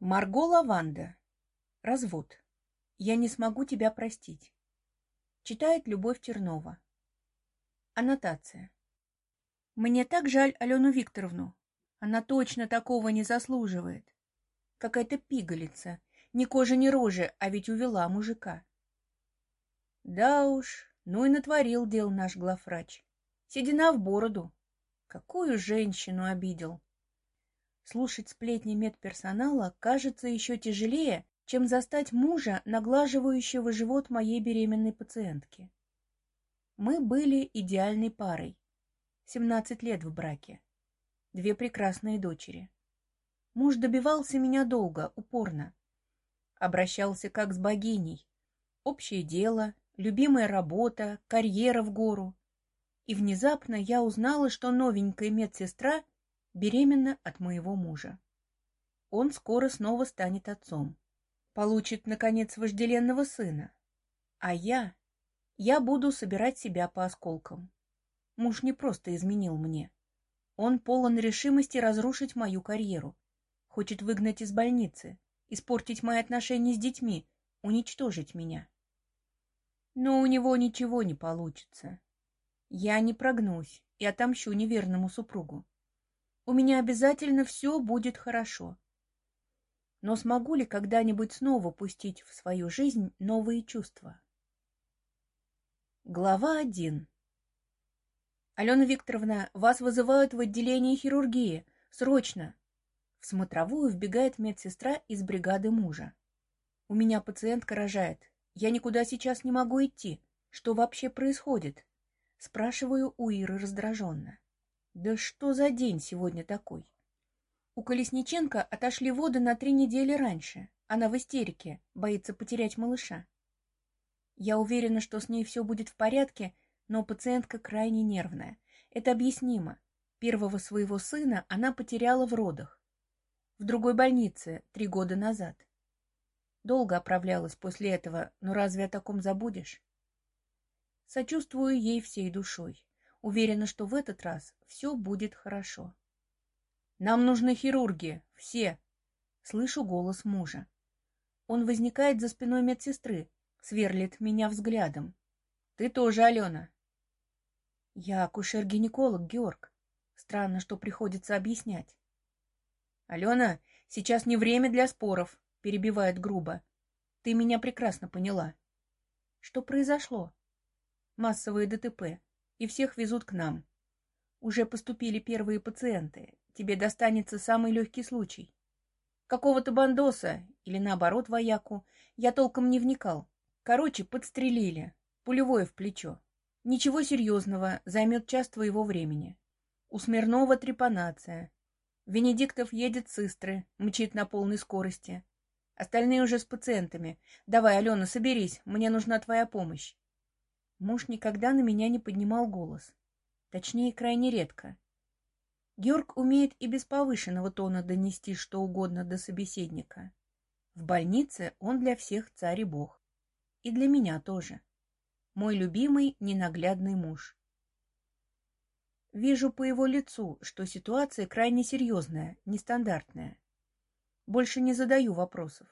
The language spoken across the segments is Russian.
Марго Лаванда. Развод. Я не смогу тебя простить. Читает Любовь Тернова. Аннотация. Мне так жаль Алену Викторовну. Она точно такого не заслуживает. Какая-то пигалица. Ни кожи, ни рожи, а ведь увела мужика. Да уж, ну и натворил дел наш главврач. Седина в бороду. Какую женщину обидел. Слушать сплетни медперсонала кажется еще тяжелее, чем застать мужа, наглаживающего живот моей беременной пациентки. Мы были идеальной парой. 17 лет в браке. Две прекрасные дочери. Муж добивался меня долго, упорно. Обращался как с богиней. Общее дело, любимая работа, карьера в гору. И внезапно я узнала, что новенькая медсестра — беременна от моего мужа. Он скоро снова станет отцом. Получит, наконец, вожделенного сына. А я... Я буду собирать себя по осколкам. Муж не просто изменил мне. Он полон решимости разрушить мою карьеру. Хочет выгнать из больницы, испортить мои отношения с детьми, уничтожить меня. Но у него ничего не получится. Я не прогнусь и отомщу неверному супругу. У меня обязательно все будет хорошо. Но смогу ли когда-нибудь снова пустить в свою жизнь новые чувства? Глава 1 Алена Викторовна, вас вызывают в отделение хирургии. Срочно! В смотровую вбегает медсестра из бригады мужа. У меня пациентка рожает. Я никуда сейчас не могу идти. Что вообще происходит? Спрашиваю у Иры раздраженно. Да что за день сегодня такой? У Колесниченко отошли воды на три недели раньше. Она в истерике, боится потерять малыша. Я уверена, что с ней все будет в порядке, но пациентка крайне нервная. Это объяснимо. Первого своего сына она потеряла в родах. В другой больнице три года назад. Долго оправлялась после этого, но разве о таком забудешь? Сочувствую ей всей душой. Уверена, что в этот раз все будет хорошо. «Нам нужны хирурги, все!» Слышу голос мужа. Он возникает за спиной медсестры, сверлит меня взглядом. «Ты тоже, Алена!» «Я акушер-гинеколог, Георг. Странно, что приходится объяснять». «Алена, сейчас не время для споров», — перебивает грубо. «Ты меня прекрасно поняла». «Что произошло?» «Массовые ДТП и всех везут к нам. Уже поступили первые пациенты. Тебе достанется самый легкий случай. Какого-то бандоса, или наоборот вояку, я толком не вникал. Короче, подстрелили. Пулевое в плечо. Ничего серьезного, займет час твоего времени. У Смирнова трепанация. Венедиктов едет с Истры, мчит на полной скорости. Остальные уже с пациентами. Давай, Алена, соберись, мне нужна твоя помощь. Муж никогда на меня не поднимал голос. Точнее, крайне редко. Георг умеет и без повышенного тона донести что угодно до собеседника. В больнице он для всех царь и бог. И для меня тоже. Мой любимый ненаглядный муж. Вижу по его лицу, что ситуация крайне серьезная, нестандартная. Больше не задаю вопросов.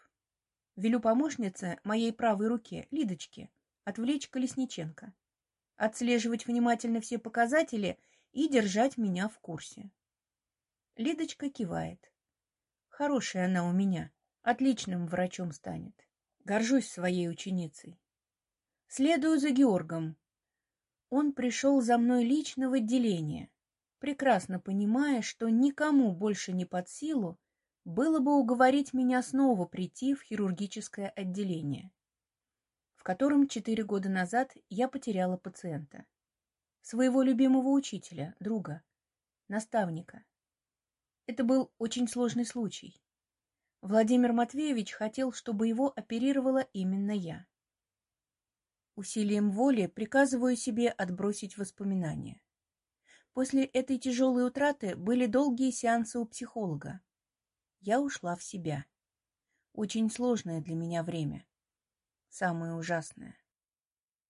Велю помощнице, моей правой руке, Лидочке, отвлечь Колесниченко, отслеживать внимательно все показатели и держать меня в курсе. Лидочка кивает. Хорошая она у меня, отличным врачом станет. Горжусь своей ученицей. Следую за Георгом. Он пришел за мной лично в отделение, прекрасно понимая, что никому больше не под силу было бы уговорить меня снова прийти в хирургическое отделение котором четыре года назад я потеряла пациента. Своего любимого учителя, друга, наставника. Это был очень сложный случай. Владимир Матвеевич хотел, чтобы его оперировала именно я. Усилием воли приказываю себе отбросить воспоминания. После этой тяжелой утраты были долгие сеансы у психолога. Я ушла в себя. Очень сложное для меня время самое ужасное.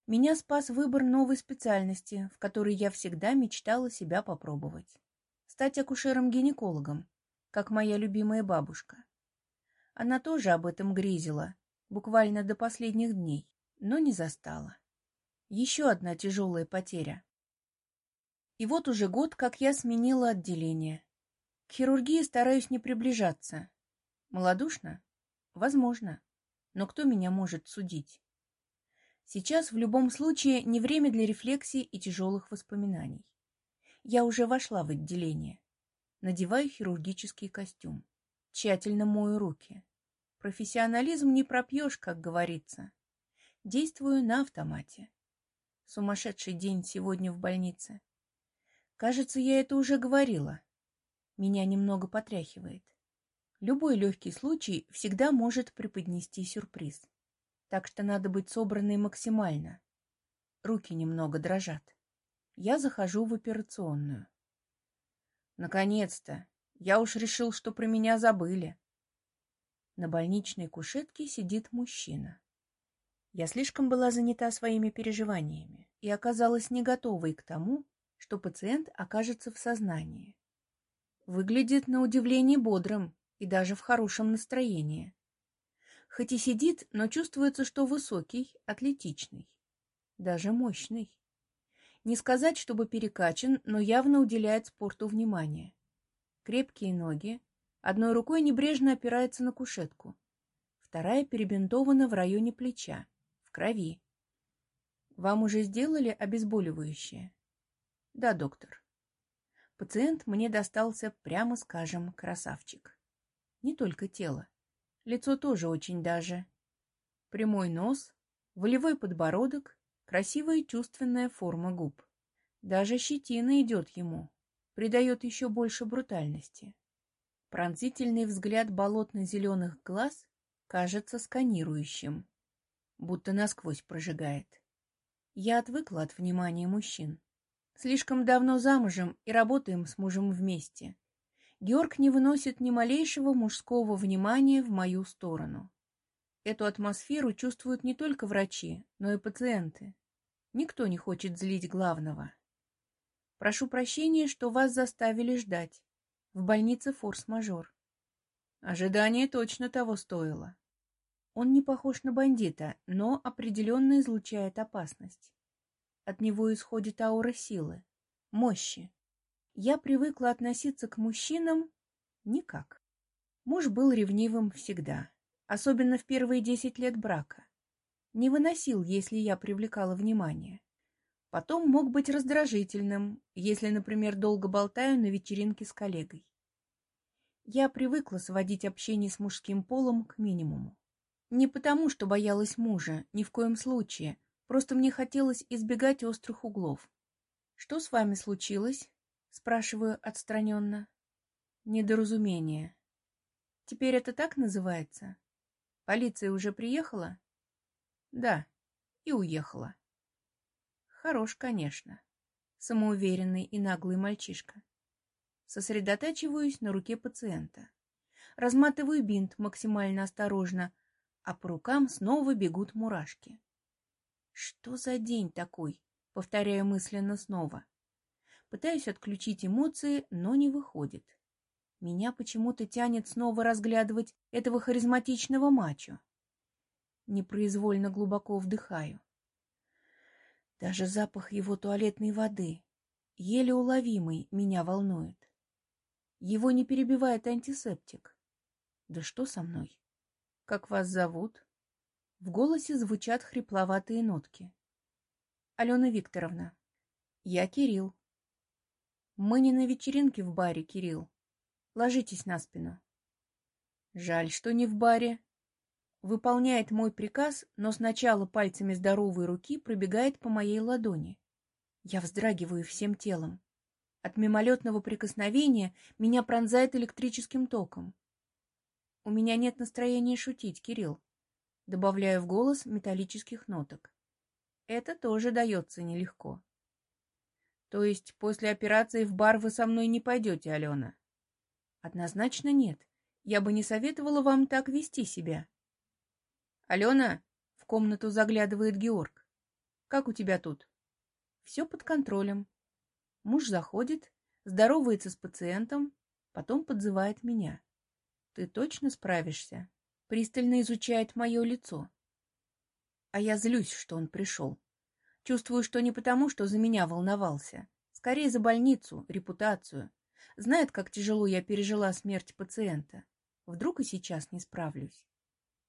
Меня спас выбор новой специальности, в которой я всегда мечтала себя попробовать. Стать акушером-гинекологом, как моя любимая бабушка. Она тоже об этом грезила, буквально до последних дней, но не застала. Еще одна тяжелая потеря. И вот уже год, как я сменила отделение. К хирургии стараюсь не приближаться. Молодушно? Возможно. Но кто меня может судить? Сейчас в любом случае не время для рефлексии и тяжелых воспоминаний. Я уже вошла в отделение. Надеваю хирургический костюм. Тщательно мою руки. Профессионализм не пропьешь, как говорится. Действую на автомате. Сумасшедший день сегодня в больнице. Кажется, я это уже говорила. Меня немного потряхивает. Любой легкий случай всегда может преподнести сюрприз. Так что надо быть собранной максимально. Руки немного дрожат. Я захожу в операционную. Наконец-то! Я уж решил, что про меня забыли. На больничной кушетке сидит мужчина. Я слишком была занята своими переживаниями и оказалась не готовой к тому, что пациент окажется в сознании. Выглядит на удивление бодрым и даже в хорошем настроении. Хоть и сидит, но чувствуется, что высокий, атлетичный, даже мощный. Не сказать, чтобы перекачан, но явно уделяет спорту внимание. Крепкие ноги, одной рукой небрежно опирается на кушетку, вторая перебинтована в районе плеча крови. Вам уже сделали обезболивающее? Да, доктор. Пациент мне достался, прямо скажем, красавчик. Не только тело. Лицо тоже очень даже. Прямой нос, волевой подбородок, красивая чувственная форма губ. Даже щетина идет ему, придает еще больше брутальности. Пронзительный взгляд болотно-зеленых глаз кажется сканирующим будто насквозь прожигает. Я отвыкла от внимания мужчин. Слишком давно замужем и работаем с мужем вместе. Георг не выносит ни малейшего мужского внимания в мою сторону. Эту атмосферу чувствуют не только врачи, но и пациенты. Никто не хочет злить главного. Прошу прощения, что вас заставили ждать. В больнице форс-мажор. Ожидание точно того стоило. Он не похож на бандита, но определенно излучает опасность. От него исходит аура силы, мощи. Я привыкла относиться к мужчинам никак. Муж был ревнивым всегда, особенно в первые десять лет брака. Не выносил, если я привлекала внимание. Потом мог быть раздражительным, если, например, долго болтаю на вечеринке с коллегой. Я привыкла сводить общение с мужским полом к минимуму. Не потому, что боялась мужа, ни в коем случае. Просто мне хотелось избегать острых углов. «Что с вами случилось?» — спрашиваю отстраненно. «Недоразумение. Теперь это так называется? Полиция уже приехала?» «Да, и уехала». Хорош, конечно. Самоуверенный и наглый мальчишка. Сосредотачиваюсь на руке пациента. Разматываю бинт максимально осторожно, а по рукам снова бегут мурашки. Что за день такой? Повторяю мысленно снова. Пытаюсь отключить эмоции, но не выходит. Меня почему-то тянет снова разглядывать этого харизматичного мачо. Непроизвольно глубоко вдыхаю. Даже запах его туалетной воды, еле уловимый, меня волнует. Его не перебивает антисептик. Да что со мной? Как вас зовут? В голосе звучат хрипловатые нотки. Алена Викторовна. Я Кирилл. Мы не на вечеринке в баре, Кирилл. Ложитесь на спину. Жаль, что не в баре. Выполняет мой приказ, но сначала пальцами здоровой руки пробегает по моей ладони. Я вздрагиваю всем телом. От мимолетного прикосновения меня пронзает электрическим током. У меня нет настроения шутить, Кирилл. Добавляю в голос металлических ноток. Это тоже дается нелегко. То есть после операции в бар вы со мной не пойдете, Алена? Однозначно нет. Я бы не советовала вам так вести себя. Алена, в комнату заглядывает Георг. Как у тебя тут? Все под контролем. Муж заходит, здоровается с пациентом, потом подзывает меня. Ты точно справишься? пристально изучает мое лицо. А я злюсь, что он пришел. Чувствую, что не потому, что за меня волновался. Скорее за больницу, репутацию. Знает, как тяжело я пережила смерть пациента. Вдруг и сейчас не справлюсь.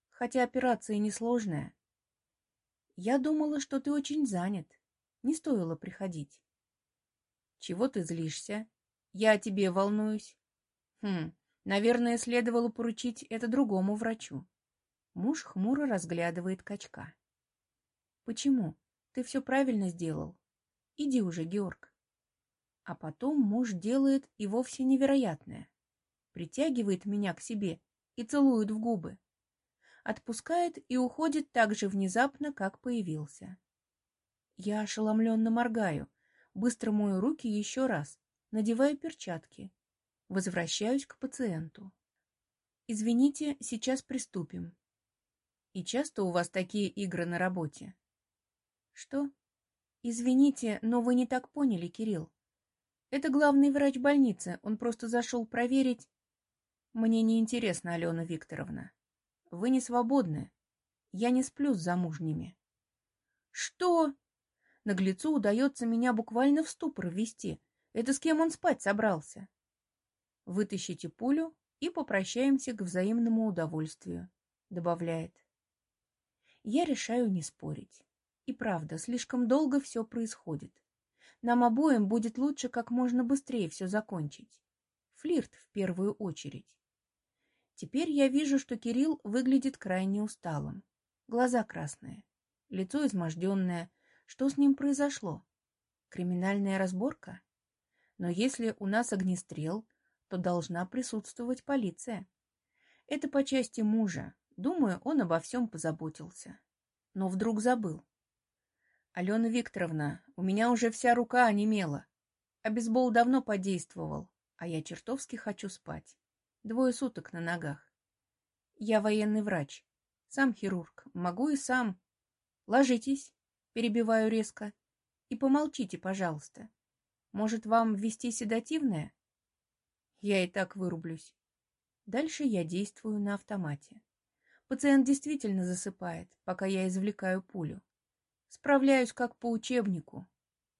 Хотя операция несложная. Я думала, что ты очень занят. Не стоило приходить. Чего ты злишься? Я о тебе волнуюсь. Хм, наверное, следовало поручить это другому врачу. Муж хмуро разглядывает качка. Почему? Ты все правильно сделал. Иди уже, Георг. А потом муж делает и вовсе невероятное. Притягивает меня к себе и целует в губы. Отпускает и уходит так же внезапно, как появился. Я ошеломленно моргаю, быстро мою руки еще раз, надеваю перчатки. Возвращаюсь к пациенту. Извините, сейчас приступим. И часто у вас такие игры на работе? Что? Извините, но вы не так поняли, Кирилл. Это главный врач больницы, он просто зашел проверить... Мне не интересно, Алена Викторовна. Вы не свободны. Я не сплю с замужними. Что? Наглецу удается меня буквально в ступор ввести. Это с кем он спать собрался? Вытащите пулю и попрощаемся к взаимному удовольствию, добавляет. Я решаю не спорить. И правда, слишком долго все происходит. Нам обоим будет лучше как можно быстрее все закончить. Флирт в первую очередь. Теперь я вижу, что Кирилл выглядит крайне усталым. Глаза красные, лицо изможденное. Что с ним произошло? Криминальная разборка? Но если у нас огнестрел, то должна присутствовать полиция. Это по части мужа. Думаю, он обо всем позаботился. Но вдруг забыл. Алена Викторовна, у меня уже вся рука онемела. А бейсбол давно подействовал, а я чертовски хочу спать. Двое суток на ногах. Я военный врач, сам хирург, могу и сам. Ложитесь, перебиваю резко, и помолчите, пожалуйста. Может, вам ввести седативное? Я и так вырублюсь. Дальше я действую на автомате. Пациент действительно засыпает, пока я извлекаю пулю. Справляюсь как по учебнику.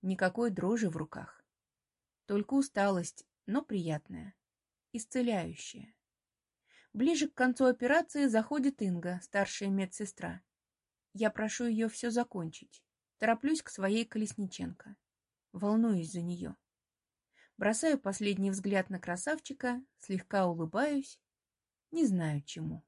Никакой дрожи в руках. Только усталость, но приятная. Исцеляющая. Ближе к концу операции заходит Инга, старшая медсестра. Я прошу ее все закончить. Тороплюсь к своей Колесниченко. Волнуюсь за нее. Бросаю последний взгляд на красавчика, слегка улыбаюсь. Не знаю чему.